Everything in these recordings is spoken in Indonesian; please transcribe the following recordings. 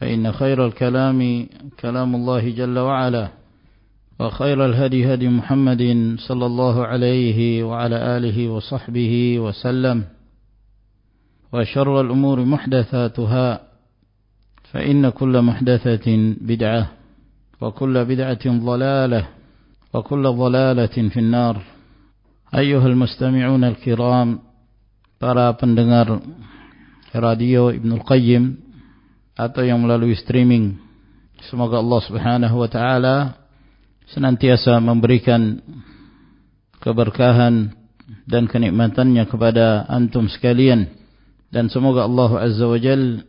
فإن خير الكلام كلام الله جل وعلا وخير الهدي هدي محمد صلى الله عليه وعلى آله وصحبه وسلم وشر الأمور محدثاتها فإن كل محدثة بدعة وكل بدعة ضلالة وكل ضلالة في النار. أيها المستمعون الكرام para pendengar radio Ibnu Qayyim atau yang melalui streaming. Semoga Allah Subhanahu wa taala senantiasa memberikan keberkahan dan kenikmatannya kepada antum sekalian. Dan semoga Allah Azza wa Jal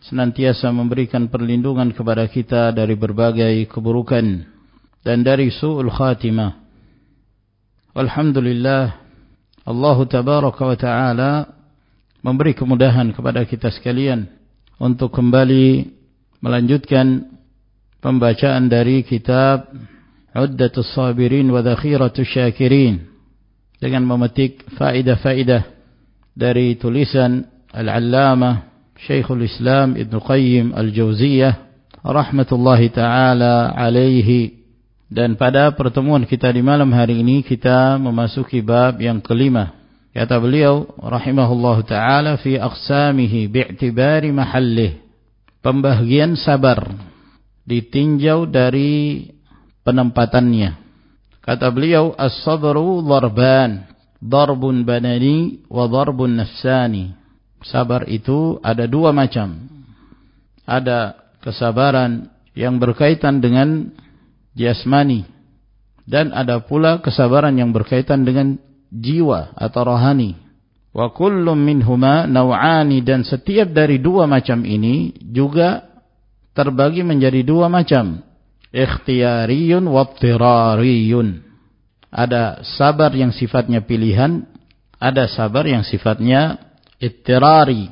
senantiasa memberikan perlindungan kepada kita dari berbagai keburukan dan dari su'ul khatimah. Alhamdulillah Allah tabaraka wa taala memberi kemudahan kepada kita sekalian untuk kembali melanjutkan pembacaan dari kitab Uddatus Sabirin wa Dhakhiratus Syakirin dengan memetik faidah-faidah dari tulisan Al-Allamah Syekhul Islam Ibn Qayyim Al-Jauziyah rahmatullahi taala alaihi. Dan pada pertemuan kita di malam hari ini kita memasuki bab yang kelima kata beliau rahimahullah taala fi aqsamihi bi'tibari mahallih. Pembagian sabar ditinjau dari penempatannya. Kata beliau as-sabru darban darbun badani wa darbun nafsani. Sabar itu ada dua macam. Ada kesabaran yang berkaitan dengan jasmani dan ada pula kesabaran yang berkaitan dengan jiwa atau rohani. Wa kullum minhuma naw'ani dan setiap dari dua macam ini juga terbagi menjadi dua macam. Ikhtiyariyun wa tirariyun ada sabar yang sifatnya pilihan ada sabar yang sifatnya ittirari.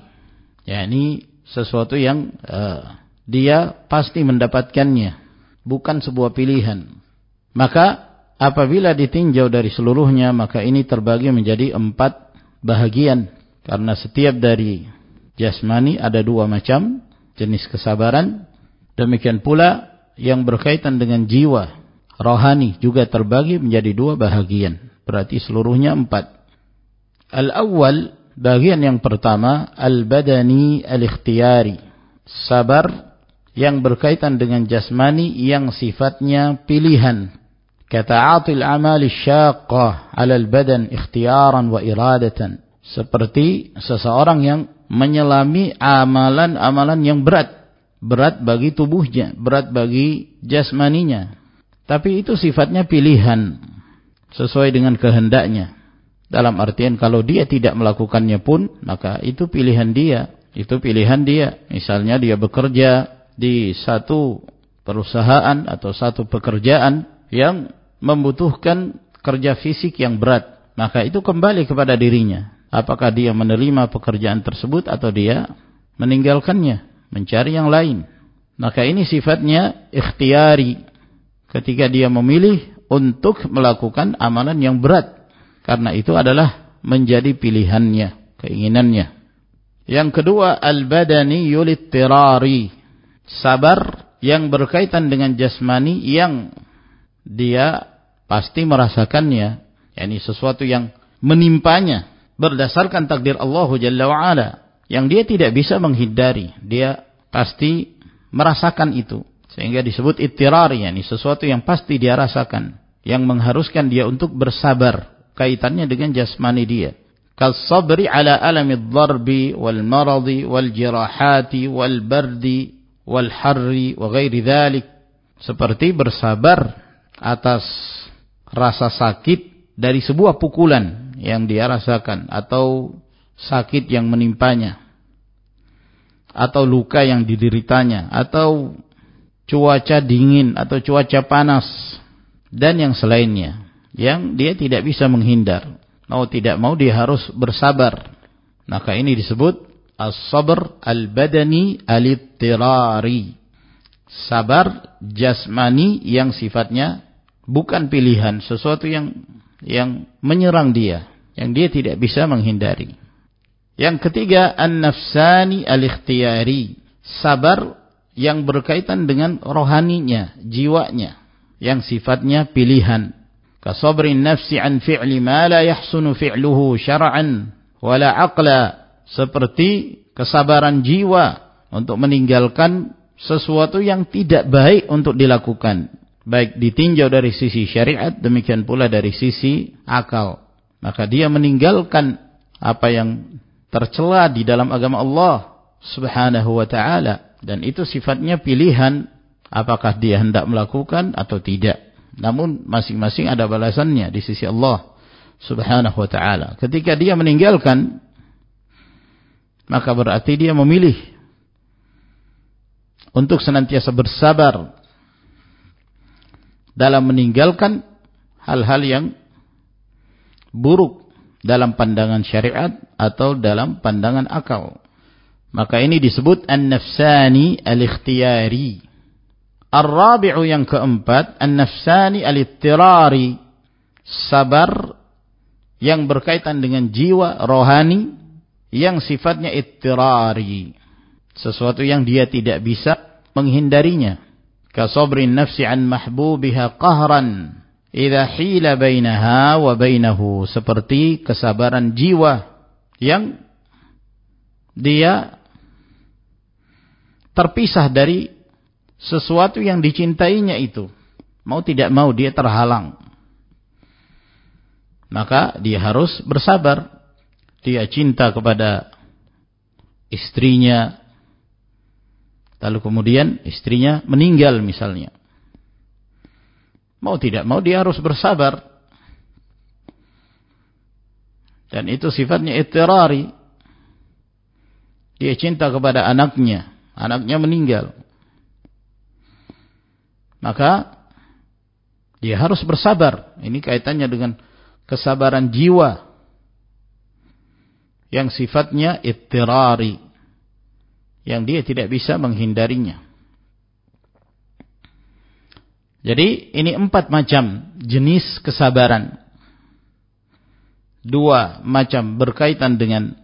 Yakni sesuatu yang uh, dia pasti mendapatkannya bukan sebuah pilihan. Maka apabila ditinjau dari seluruhnya, maka ini terbagi menjadi empat bahagian. Karena setiap dari jasmani ada dua macam jenis kesabaran. Demikian pula yang berkaitan dengan jiwa, rohani juga terbagi menjadi dua bahagian. Berarti seluruhnya empat. Al-awwal, bagian yang pertama, al-badani al-ikhtiyari. Sabar yang berkaitan dengan jasmani yang sifatnya pilihan. Amali syaqqah 'ala al-badan ikhtiyaran wa iradatan. Seperti seseorang yang menyelami amalan-amalan yang berat, berat bagi tubuhnya, berat bagi jasmaninya. Tapi itu sifatnya pilihan sesuai dengan kehendaknya. Dalam artian kalau dia tidak melakukannya pun, maka itu pilihan dia. Itu pilihan dia. Misalnya dia bekerja di satu perusahaan atau satu pekerjaan yang membutuhkan kerja fisik yang berat, maka itu kembali kepada dirinya. Apakah dia menerima pekerjaan tersebut atau dia meninggalkannya, mencari yang lain. Maka ini sifatnya ikhtiari, ketika dia memilih untuk melakukan amalan yang berat karena itu adalah menjadi pilihannya keinginannya yang kedua al-badani yulittirari sabar yang berkaitan dengan jasmani yang dia pasti merasakannya. Yakni sesuatu yang menimpanya berdasarkan takdir Allah Jalla wa'ala yang dia tidak bisa menghindari. Dia pasti merasakan itu. Sehingga disebut ittirar yakni sesuatu yang pasti dia rasakan. Yang mengharuskan dia untuk bersabar kaitannya dengan jasmani dia. Kasabri ala alami darbi wal maradi wal jirahati wal bardi wal harri wa ghairi dhalik. Seperti bersabar atas rasa sakit dari sebuah pukulan yang dia rasakan atau sakit yang menimpanya atau luka yang dideritanya atau cuaca dingin atau cuaca panas dan yang selainnya yang dia tidak bisa menghindar mau tidak mau dia harus bersabar. Maka ini disebut as-sabr al-badani al-ittirari. Sabar jasmani yang sifatnya bukan pilihan, sesuatu yang yang menyerang dia, yang dia tidak bisa menghindari. Yang ketiga, an-nafsani al-ikhtiyari, sabar yang berkaitan dengan rohaninya, jiwanya, yang sifatnya pilihan. Kasobrin nafsi an fi'li ma la yahsunu fi'luhu syara'an wala aqla, seperti kesabaran jiwa untuk meninggalkan sesuatu yang tidak baik untuk dilakukan baik ditinjau dari sisi syariat demikian pula dari sisi akal. Maka dia meninggalkan apa yang tercela di dalam agama Allah Subhanahu wa taala. Dan itu sifatnya pilihan apakah dia hendak melakukan atau tidak. Namun masing-masing ada balasannya di sisi Allah Subhanahu wa taala. Ketika dia meninggalkan maka berarti dia memilih untuk senantiasa bersabar dalam meninggalkan hal-hal yang buruk dalam pandangan syariat atau dalam pandangan akal. Maka ini disebut an-nafsani al-ikhtiyari. Ar-rabi'u yang keempat, an-nafsani al-ittirari. Sabar yang berkaitan dengan jiwa rohani yang sifatnya ittirari. Sesuatu yang dia tidak bisa menghindarinya. Kasabrin nafsi an mahbubiha qahran. Hila bainaha wa bainahu. Seperti kesabaran jiwa yang dia terpisah dari sesuatu yang dicintainya itu mau tidak mau dia terhalang maka dia harus bersabar dia cinta kepada istrinya lalu kemudian istrinya meninggal misalnya. Mau tidak mau dia harus bersabar. Dan itu sifatnya ittirari. Dia cinta kepada anaknya. Anaknya meninggal. Maka dia harus bersabar. Ini kaitannya dengan kesabaran jiwa yang sifatnya ittirari yang dia tidak bisa menghindarinya. Jadi ini empat macam jenis kesabaran. Dua macam berkaitan dengan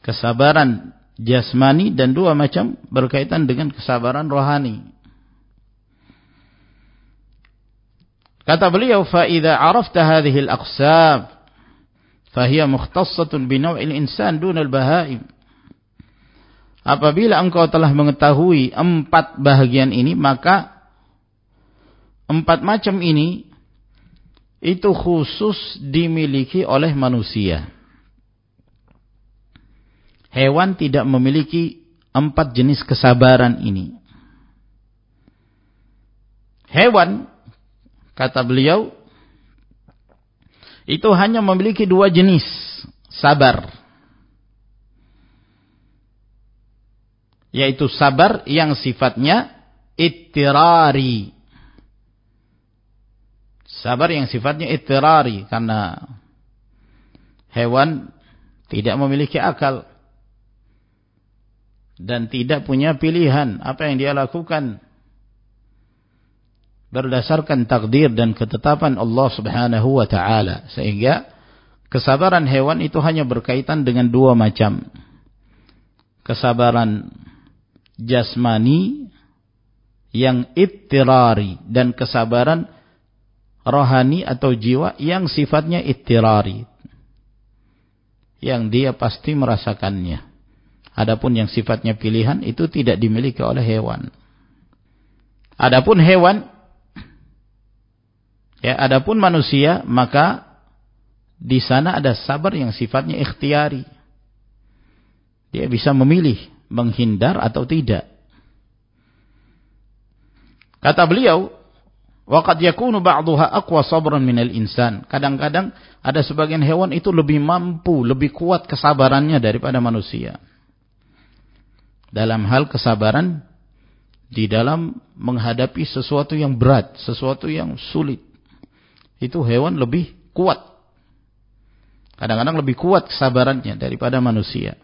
kesabaran jasmani dan dua macam berkaitan dengan kesabaran rohani. Kata beliau, فَإِذَا عَرَفْتَ هَذِهِ الْأَقْسَابِ فَهِيَ مُخْتَصَّةٌ بِنَوْعِ الْإِنسَانِ دُونَ الْبَهَائِمِ Apabila engkau telah mengetahui empat bahagian ini, maka empat macam ini itu khusus dimiliki oleh manusia. Hewan tidak memiliki empat jenis kesabaran ini. Hewan Kata beliau, itu hanya memiliki dua jenis sabar. Yaitu sabar yang sifatnya ittirari. Sabar yang sifatnya ittirari. Karena hewan tidak memiliki akal. Dan tidak punya pilihan apa yang dia lakukan berdasarkan takdir dan ketetapan Allah Subhanahu wa taala sehingga kesabaran hewan itu hanya berkaitan dengan dua macam kesabaran jasmani yang ittirari dan kesabaran rohani atau jiwa yang sifatnya ittirari. Yang dia pasti merasakannya. Adapun yang sifatnya pilihan itu tidak dimiliki oleh hewan. Adapun hewan Ya, adapun manusia maka di sana ada sabar yang sifatnya ikhtiari. Dia bisa memilih menghindar atau tidak. Kata beliau, waqad yakunu ba'daha aqwa sabran minal insan. Kadang-kadang ada sebagian hewan itu lebih mampu, lebih kuat kesabarannya daripada manusia. Dalam hal kesabaran di dalam menghadapi sesuatu yang berat, sesuatu yang sulit itu hewan lebih kuat. Kadang-kadang lebih kuat kesabarannya daripada manusia.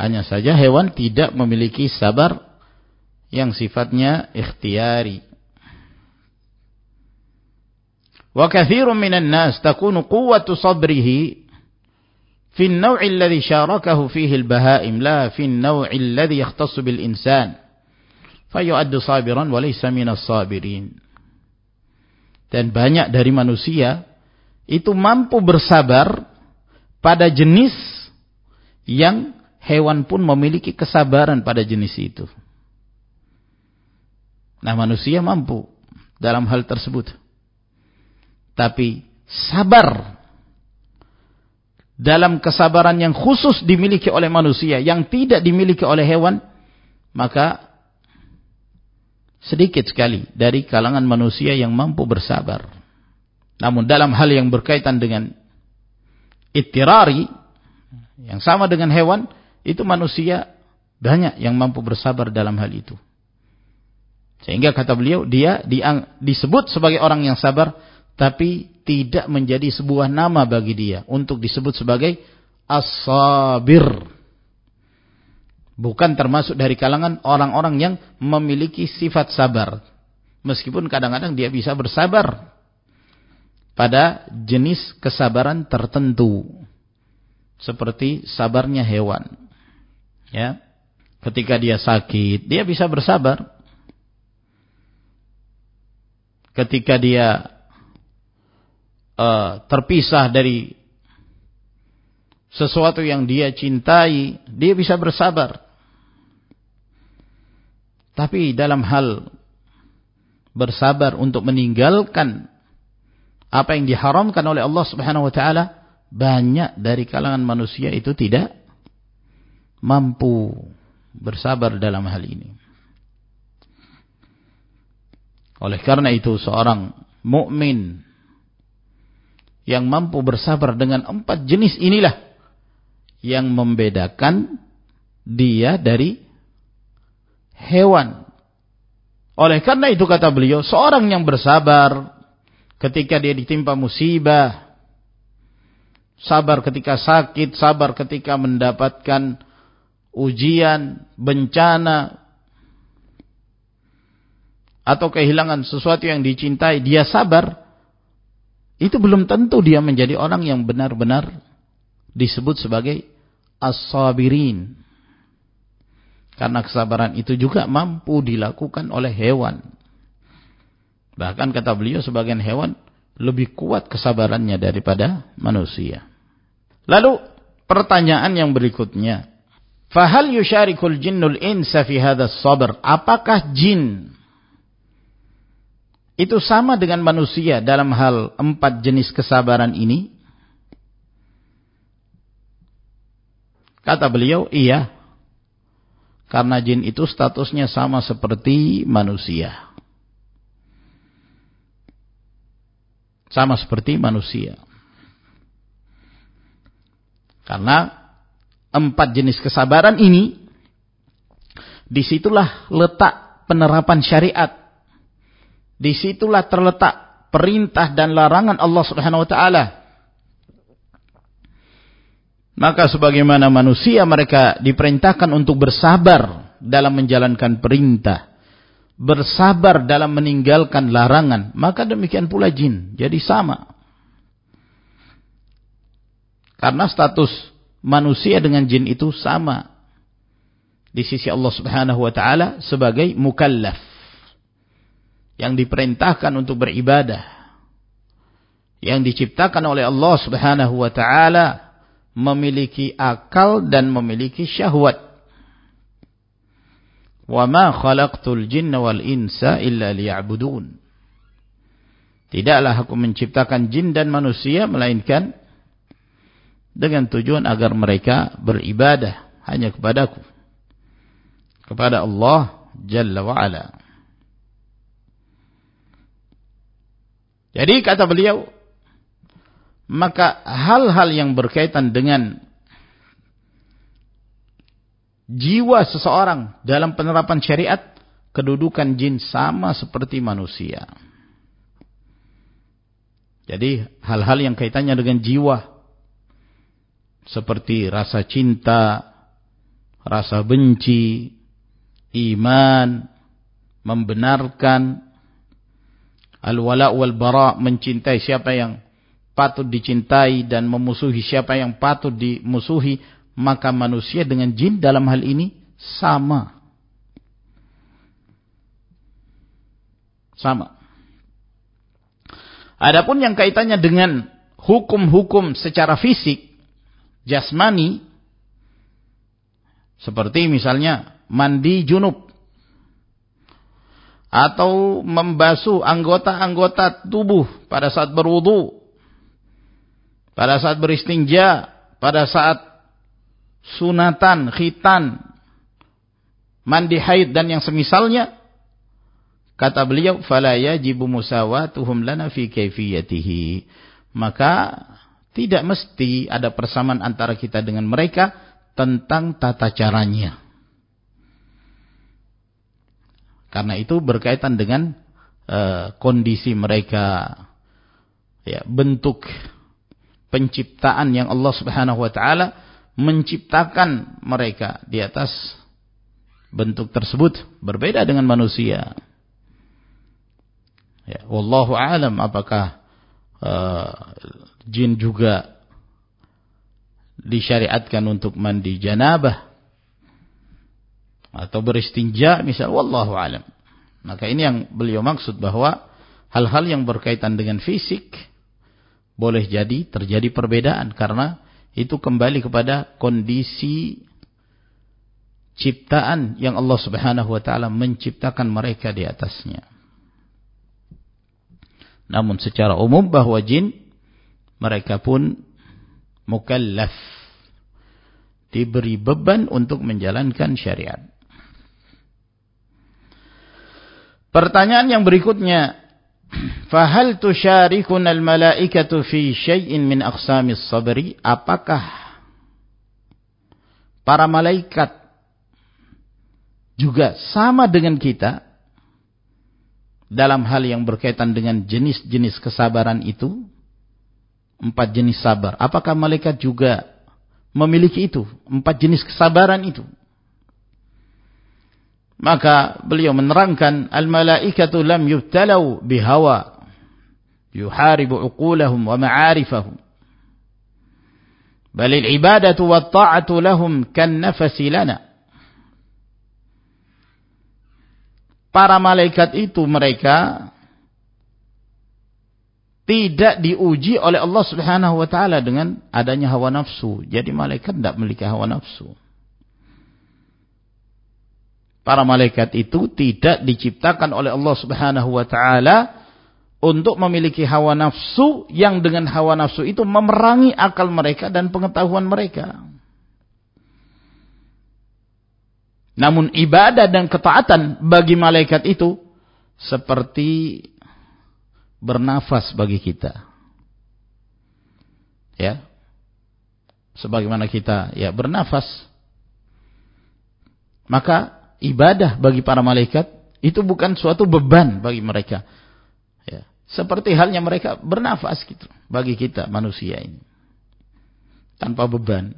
Hanya saja hewan tidak memiliki sabar yang sifatnya ikhtiari. Wa kathirun minan nas takunu quwwatu sabrihi fi an-naw' alladhi syarakahu fihi al-bahaim la fi an-naw' alladhi yahtassu bil insan. Fayu'addu sabiran wa laysa minas sabirin dan banyak dari manusia itu mampu bersabar pada jenis yang hewan pun memiliki kesabaran pada jenis itu. Nah manusia mampu dalam hal tersebut. Tapi sabar dalam kesabaran yang khusus dimiliki oleh manusia yang tidak dimiliki oleh hewan maka sedikit sekali dari kalangan manusia yang mampu bersabar. Namun dalam hal yang berkaitan dengan itirari yang sama dengan hewan, itu manusia banyak yang mampu bersabar dalam hal itu. Sehingga kata beliau, dia disebut sebagai orang yang sabar, tapi tidak menjadi sebuah nama bagi dia untuk disebut sebagai as-sabir bukan termasuk dari kalangan orang-orang yang memiliki sifat sabar. Meskipun kadang-kadang dia bisa bersabar pada jenis kesabaran tertentu. Seperti sabarnya hewan. Ya. Ketika dia sakit, dia bisa bersabar. Ketika dia uh, terpisah dari sesuatu yang dia cintai, dia bisa bersabar. Tapi dalam hal bersabar untuk meninggalkan apa yang diharamkan oleh Allah Subhanahu wa taala, banyak dari kalangan manusia itu tidak mampu bersabar dalam hal ini. Oleh karena itu seorang mukmin yang mampu bersabar dengan empat jenis inilah yang membedakan dia dari hewan. Oleh karena itu kata beliau, seorang yang bersabar ketika dia ditimpa musibah, sabar ketika sakit, sabar ketika mendapatkan ujian, bencana, atau kehilangan sesuatu yang dicintai, dia sabar, itu belum tentu dia menjadi orang yang benar-benar disebut sebagai as-sabirin. Karena kesabaran itu juga mampu dilakukan oleh hewan. Bahkan kata beliau sebagian hewan lebih kuat kesabarannya daripada manusia. Lalu pertanyaan yang berikutnya. Fahal yusyarikul jinnul insa fi sabr? Apakah jin itu sama dengan manusia dalam hal empat jenis kesabaran ini? Kata beliau, iya. Karena jin itu statusnya sama seperti manusia. Sama seperti manusia. Karena empat jenis kesabaran ini, di situlah letak penerapan syariat. Di situlah terletak perintah dan larangan Allah Subhanahu Wa Taala. Maka sebagaimana manusia mereka diperintahkan untuk bersabar dalam menjalankan perintah. bersabar dalam meninggalkan larangan, maka demikian pula jin. Jadi sama. Karena status manusia dengan jin itu sama. Di sisi Allah Subhanahu wa taala sebagai mukallaf yang diperintahkan untuk beribadah yang diciptakan oleh Allah Subhanahu wa taala memiliki akal dan memiliki syahwat. Wa ma khalaqtul jinna wal insa illa liya'budun. Tidaklah aku menciptakan jin dan manusia melainkan dengan tujuan agar mereka beribadah hanya kepadaku. Kepada Allah Jalla wa'ala. Jadi kata beliau, maka hal-hal yang berkaitan dengan jiwa seseorang dalam penerapan syariat kedudukan jin sama seperti manusia. Jadi hal-hal yang kaitannya dengan jiwa seperti rasa cinta, rasa benci, iman, membenarkan al-wala wal bara mencintai siapa yang patut dicintai dan memusuhi siapa yang patut dimusuhi maka manusia dengan jin dalam hal ini sama. Sama. Adapun yang kaitannya dengan hukum-hukum secara fisik, jasmani, seperti misalnya mandi junub, atau membasuh anggota-anggota tubuh pada saat berwudu, pada saat beristinja, pada saat sunatan, khitan, mandi haid dan yang semisalnya kata beliau fala yajibu musawatuhum lana fi kaifiyatihi. Maka tidak mesti ada persamaan antara kita dengan mereka tentang tata caranya karena itu berkaitan dengan uh, kondisi mereka ya bentuk penciptaan yang Allah Subhanahu wa taala menciptakan mereka di atas bentuk tersebut berbeda dengan manusia. Ya, wallahu alam apakah uh, jin juga disyariatkan untuk mandi janabah atau beristinja misal wallahu alam. Maka ini yang beliau maksud bahwa hal-hal yang berkaitan dengan fisik boleh jadi terjadi perbedaan karena itu kembali kepada kondisi ciptaan yang Allah Subhanahu wa taala menciptakan mereka di atasnya. Namun secara umum bahwa jin mereka pun mukallaf diberi beban untuk menjalankan syariat. Pertanyaan yang berikutnya, Fahal tusharikun al-malaikatu fi syai'in min aqsamis sabri? Apakah para malaikat juga sama dengan kita dalam hal yang berkaitan dengan jenis-jenis kesabaran itu? Empat jenis sabar. Apakah malaikat juga memiliki itu? Empat jenis kesabaran itu? Maka beliau menerangkan al-malaikatu lam yubtalau bihawa yuharibu uqulahum wa ma'arifahum. Bal al-ibadatu wa ta'atu lahum kan nafasi lana. Para malaikat itu mereka tidak diuji oleh Allah Subhanahu wa taala dengan adanya hawa nafsu. Jadi malaikat tidak memiliki hawa nafsu. Para malaikat itu tidak diciptakan oleh Allah Subhanahu wa taala untuk memiliki hawa nafsu yang dengan hawa nafsu itu memerangi akal mereka dan pengetahuan mereka. Namun ibadah dan ketaatan bagi malaikat itu seperti bernafas bagi kita. Ya. Sebagaimana kita ya bernafas. Maka ibadah bagi para malaikat itu bukan suatu beban bagi mereka. Ya. Seperti halnya mereka bernafas gitu bagi kita manusia ini. Tanpa beban.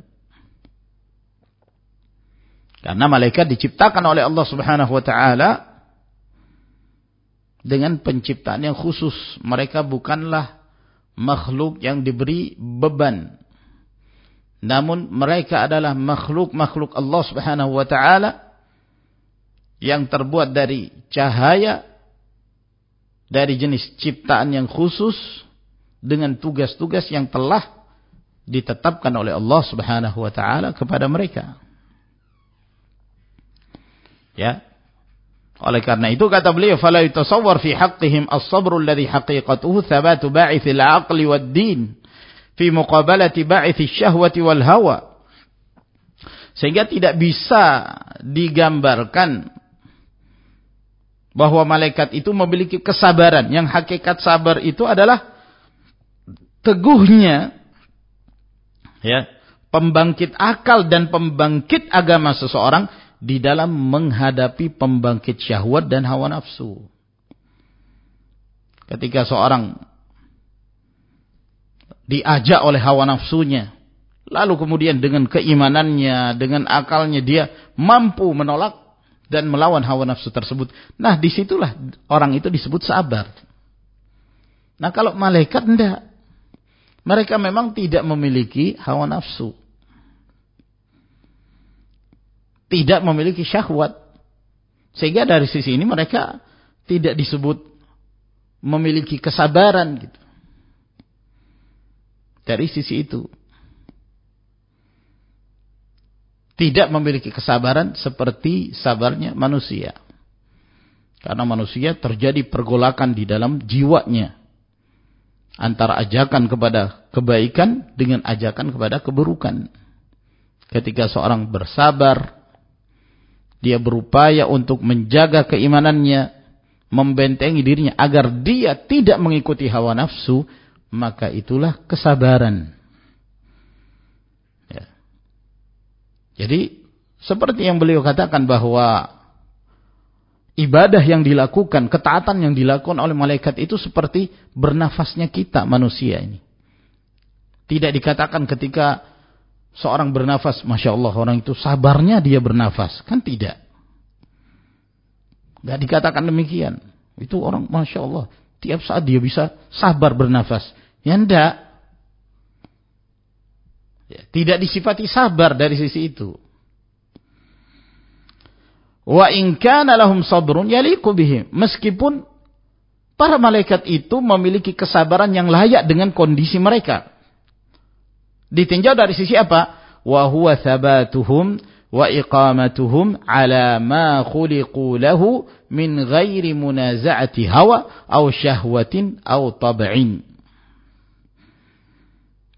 Karena malaikat diciptakan oleh Allah Subhanahu wa taala dengan penciptaan yang khusus. Mereka bukanlah makhluk yang diberi beban. Namun mereka adalah makhluk-makhluk Allah Subhanahu wa taala yang terbuat dari cahaya dari jenis ciptaan yang khusus dengan tugas-tugas yang telah ditetapkan oleh Allah Subhanahu wa taala kepada mereka. Ya. Oleh karena itu kata beliau fala yutasawwar fi haqqihim as-sabru alladhi haqiqatuhu thabatu ba'ithil aqli wad-din fi muqabalati ba'ithis syahwati wal hawa. Sehingga tidak bisa digambarkan bahwa malaikat itu memiliki kesabaran. Yang hakikat sabar itu adalah teguhnya ya, pembangkit akal dan pembangkit agama seseorang di dalam menghadapi pembangkit syahwat dan hawa nafsu. Ketika seorang diajak oleh hawa nafsunya, lalu kemudian dengan keimanannya, dengan akalnya dia mampu menolak dan melawan hawa nafsu tersebut. Nah, di situlah orang itu disebut sabar. Nah, kalau malaikat tidak. Mereka memang tidak memiliki hawa nafsu. Tidak memiliki syahwat. Sehingga dari sisi ini mereka tidak disebut memiliki kesabaran gitu. Dari sisi itu. Tidak memiliki kesabaran seperti sabarnya manusia. Karena manusia terjadi pergolakan di dalam jiwanya. Antara ajakan kepada kebaikan dengan ajakan kepada keburukan. Ketika seorang bersabar, dia berupaya untuk menjaga keimanannya, membentengi dirinya agar dia tidak mengikuti hawa nafsu, maka itulah kesabaran. Ya. Jadi seperti yang beliau katakan bahwa ibadah yang dilakukan, ketaatan yang dilakukan oleh malaikat itu seperti bernafasnya kita manusia ini. Tidak dikatakan ketika seorang bernafas, Masya Allah orang itu sabarnya dia bernafas. Kan tidak. Gak dikatakan demikian. Itu orang Masya Allah. Tiap saat dia bisa sabar bernafas. Ya enggak. Ya, tidak disifati sabar dari sisi itu. Wa in kana lahum sabrun yaliqu bihim. Meskipun para malaikat itu memiliki kesabaran yang layak dengan kondisi mereka ditinjau dari sisi apa? Wa huwa thabatuhum wa iqamatuhum ala ma khuliqu lahu min ghairi munaza'ati hawa aw syahwatin aw tab'in.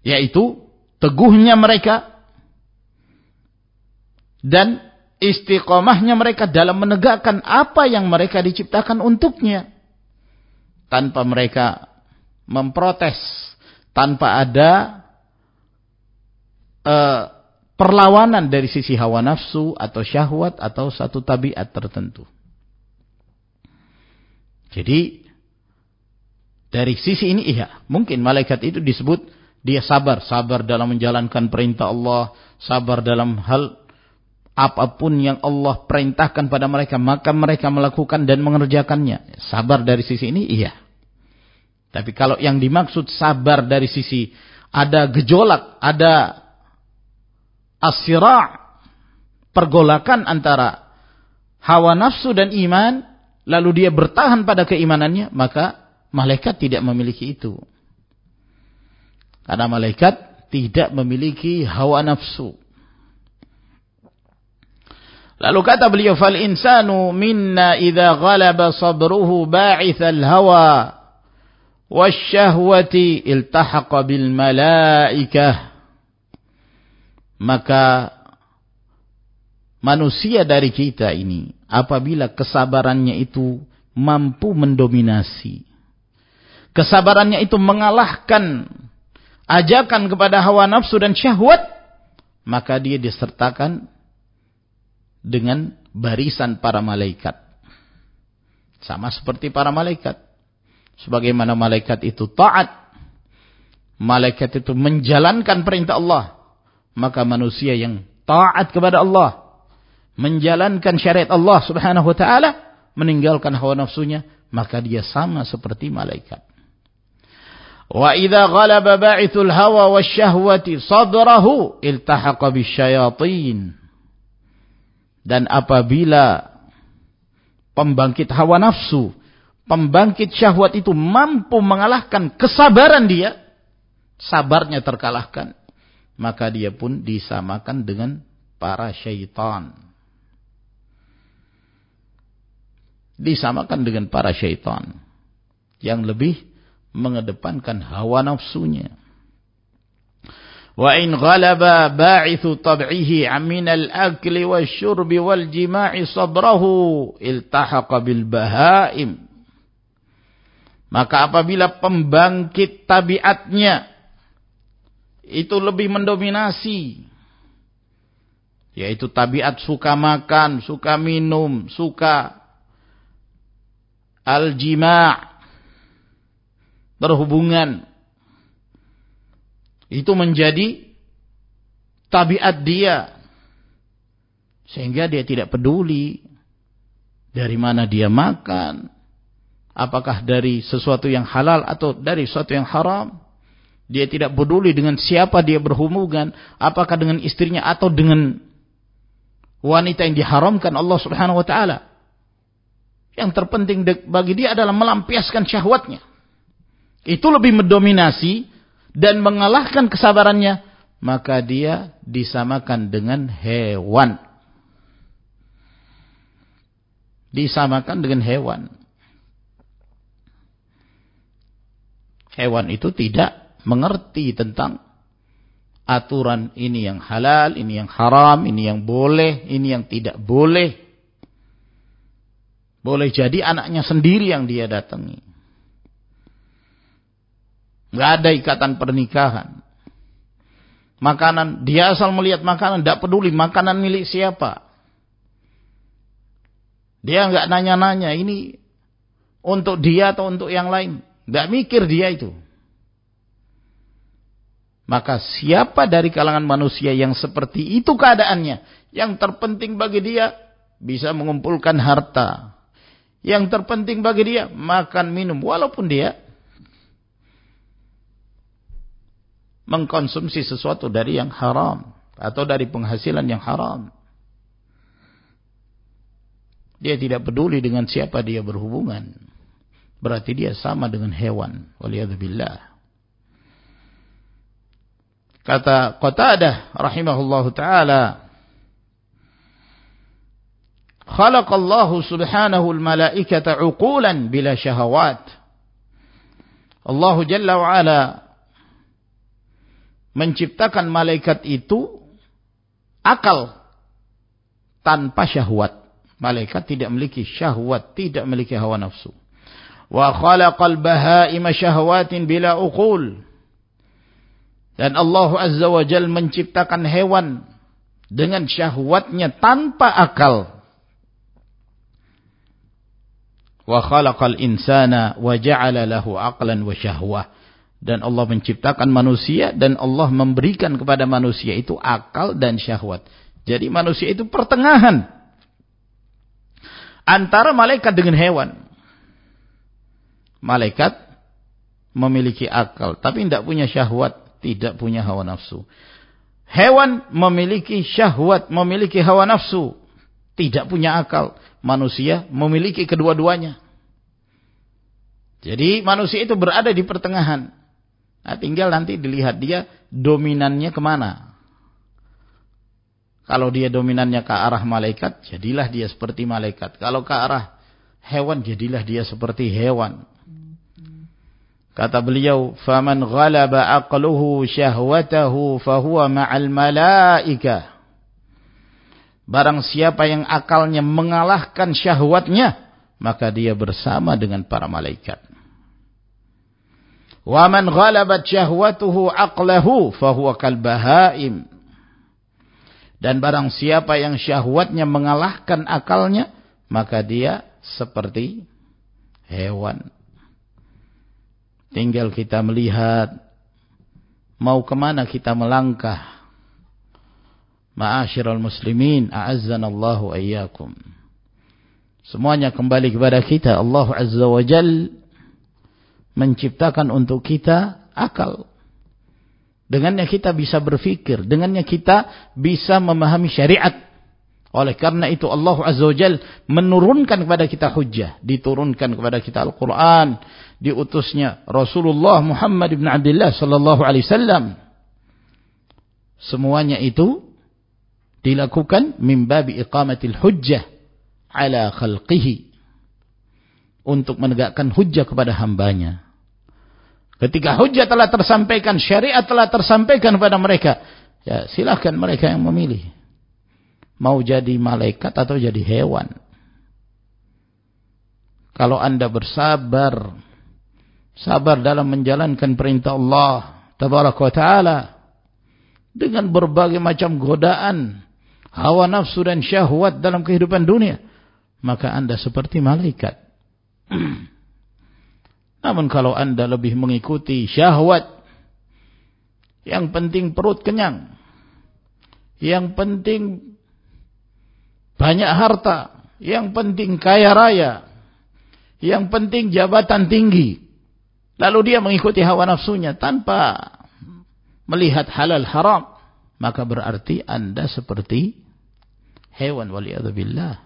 Yaitu teguhnya mereka dan istiqomahnya mereka dalam menegakkan apa yang mereka diciptakan untuknya tanpa mereka memprotes tanpa ada uh, perlawanan dari sisi hawa nafsu atau syahwat atau satu tabiat tertentu. Jadi dari sisi ini iya, mungkin malaikat itu disebut dia sabar, sabar dalam menjalankan perintah Allah, sabar dalam hal apa pun yang Allah perintahkan pada mereka, maka mereka melakukan dan mengerjakannya. Sabar dari sisi ini iya. Tapi kalau yang dimaksud sabar dari sisi ada gejolak, ada asyira' pergolakan antara hawa nafsu dan iman lalu dia bertahan pada keimanannya maka malaikat tidak memiliki itu. Karena malaikat tidak memiliki hawa nafsu. Lalu kata beliau fal insanu minna idza ghalaba sabruhu ba'ithal hawa wasyahwati iltahaqa bil malaikah maka manusia dari kita ini apabila kesabarannya itu mampu mendominasi kesabarannya itu mengalahkan ajakan kepada hawa nafsu dan syahwat maka dia disertakan dengan barisan para malaikat. Sama seperti para malaikat. Sebagaimana malaikat itu taat malaikat itu menjalankan perintah Allah maka manusia yang taat kepada Allah menjalankan syariat Allah Subhanahu wa taala meninggalkan hawa nafsunya maka dia sama seperti malaikat. Wa idza ghalaba ba'ithul hawa wasyahwati sadrahu iltahaqa bisyayatin. Dan apabila pembangkit hawa nafsu, pembangkit syahwat itu mampu mengalahkan kesabaran dia, sabarnya terkalahkan, maka dia pun disamakan dengan para syaitan. Disamakan dengan para syaitan yang lebih mengedepankan hawa nafsunya. Wa in ghalaba ba'ithu tab'ihi min al-akli wasyurbi wal jima'i sabrahu iltahaqa bil bahaim. Maka apabila pembangkit tabiatnya itu lebih mendominasi. Yaitu tabiat suka makan, suka minum, suka al-jima' berhubungan. Itu menjadi tabiat dia. Sehingga dia tidak peduli dari mana dia makan. Apakah dari sesuatu yang halal atau dari sesuatu yang haram dia tidak peduli dengan siapa dia berhubungan, apakah dengan istrinya atau dengan wanita yang diharamkan Allah Subhanahu wa taala. Yang terpenting bagi dia adalah melampiaskan syahwatnya. Itu lebih mendominasi dan mengalahkan kesabarannya, maka dia disamakan dengan hewan. Disamakan dengan hewan. Hewan itu tidak mengerti tentang aturan ini yang halal, ini yang haram, ini yang boleh, ini yang tidak boleh. Boleh jadi anaknya sendiri yang dia datangi. Gak ada ikatan pernikahan. Makanan, dia asal melihat makanan, tidak peduli makanan milik siapa. Dia nggak nanya-nanya, ini untuk dia atau untuk yang lain. Nggak mikir dia itu. Maka siapa dari kalangan manusia yang seperti itu keadaannya? Yang terpenting bagi dia bisa mengumpulkan harta. Yang terpenting bagi dia makan minum walaupun dia mengkonsumsi sesuatu dari yang haram atau dari penghasilan yang haram. Dia tidak peduli dengan siapa dia berhubungan. Berarti dia sama dengan hewan. Waliyadzubillah. Kata Qatadah rahimahullahu taala Khalaqallahu subhanahu al-malaikata 'uqulan bila syahawat. Allah Jalla wa menciptakan malaikat itu akal tanpa syahwat. Malaikat tidak memiliki syahwat, tidak memiliki hawa nafsu. Wa khalaqal bahaima syahwatin bila uqul. Dan Allah Azza wa Jal menciptakan hewan dengan syahwatnya tanpa akal. Wa khalaqal insana wa ja'ala lahu aqlan wa syahwah. Dan Allah menciptakan manusia dan Allah memberikan kepada manusia itu akal dan syahwat. Jadi manusia itu pertengahan antara malaikat dengan hewan. Malaikat memiliki akal tapi tidak punya syahwat tidak punya hawa nafsu. Hewan memiliki syahwat, memiliki hawa nafsu, tidak punya akal. Manusia memiliki kedua-duanya. Jadi manusia itu berada di pertengahan. Nah, tinggal nanti dilihat dia dominannya ke mana. Kalau dia dominannya ke arah malaikat, jadilah dia seperti malaikat. Kalau ke arah hewan, jadilah dia seperti hewan. Kata beliau, "Faman ghalaba aqluhu syahwatahu fahuwa ma'al malaika." Barang siapa yang akalnya mengalahkan syahwatnya, maka dia bersama dengan para malaikat. Wa man ghalabat syahwatuhu aqlahu fahuwa kal bahaim. Dan barang siapa yang syahwatnya mengalahkan akalnya, maka dia seperti hewan. Tinggal kita melihat mau ke mana kita melangkah. Ma'asyiral muslimin, a'azzanallahu ayyakum. Semuanya kembali kepada kita. Allah Azza wa Jal menciptakan untuk kita akal. Dengannya kita bisa berfikir. Dengannya kita bisa memahami syariat. Oleh karena itu Allah Azza wa menurunkan kepada kita hujjah. Diturunkan kepada kita Al-Quran. Diutusnya Rasulullah Muhammad ibn Abdullah sallallahu alaihi wasallam. Semuanya itu dilakukan mimbabi iqamatil hujjah ala khalqihi untuk menegakkan hujjah kepada hambanya. Ketika hujjah telah tersampaikan, syariat telah tersampaikan kepada mereka, ya silahkan mereka yang memilih. Mau jadi malaikat atau jadi hewan. Kalau anda bersabar, sabar dalam menjalankan perintah Allah, tabaraka wa ta'ala, dengan berbagai macam godaan, hawa nafsu dan syahwat dalam kehidupan dunia, maka anda seperti malaikat. Namun kalau anda lebih mengikuti syahwat, yang penting perut kenyang, yang penting banyak harta, yang penting kaya raya, yang penting jabatan tinggi, lalu dia mengikuti hawa nafsunya tanpa melihat halal haram, maka berarti anda seperti hewan waliyadzubillah.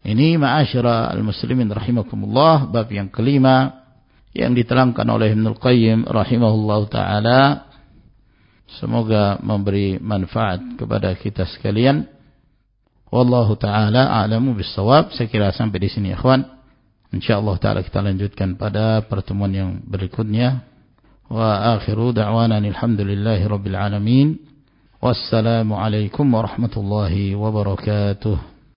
Ini ma'asyara al-muslimin rahimakumullah bab yang kelima yang diterangkan oleh Ibnu Qayyim rahimahullah taala. Semoga memberi manfaat kepada kita sekalian. Wallahu ta'ala alamu bisawab. Saya kira sampai di sini, ikhwan. InsyaAllah ta'ala kita lanjutkan pada pertemuan yang berikutnya. Wa akhiru da'wanan alhamdulillahi rabbil alamin. Wassalamualaikum warahmatullahi wabarakatuh.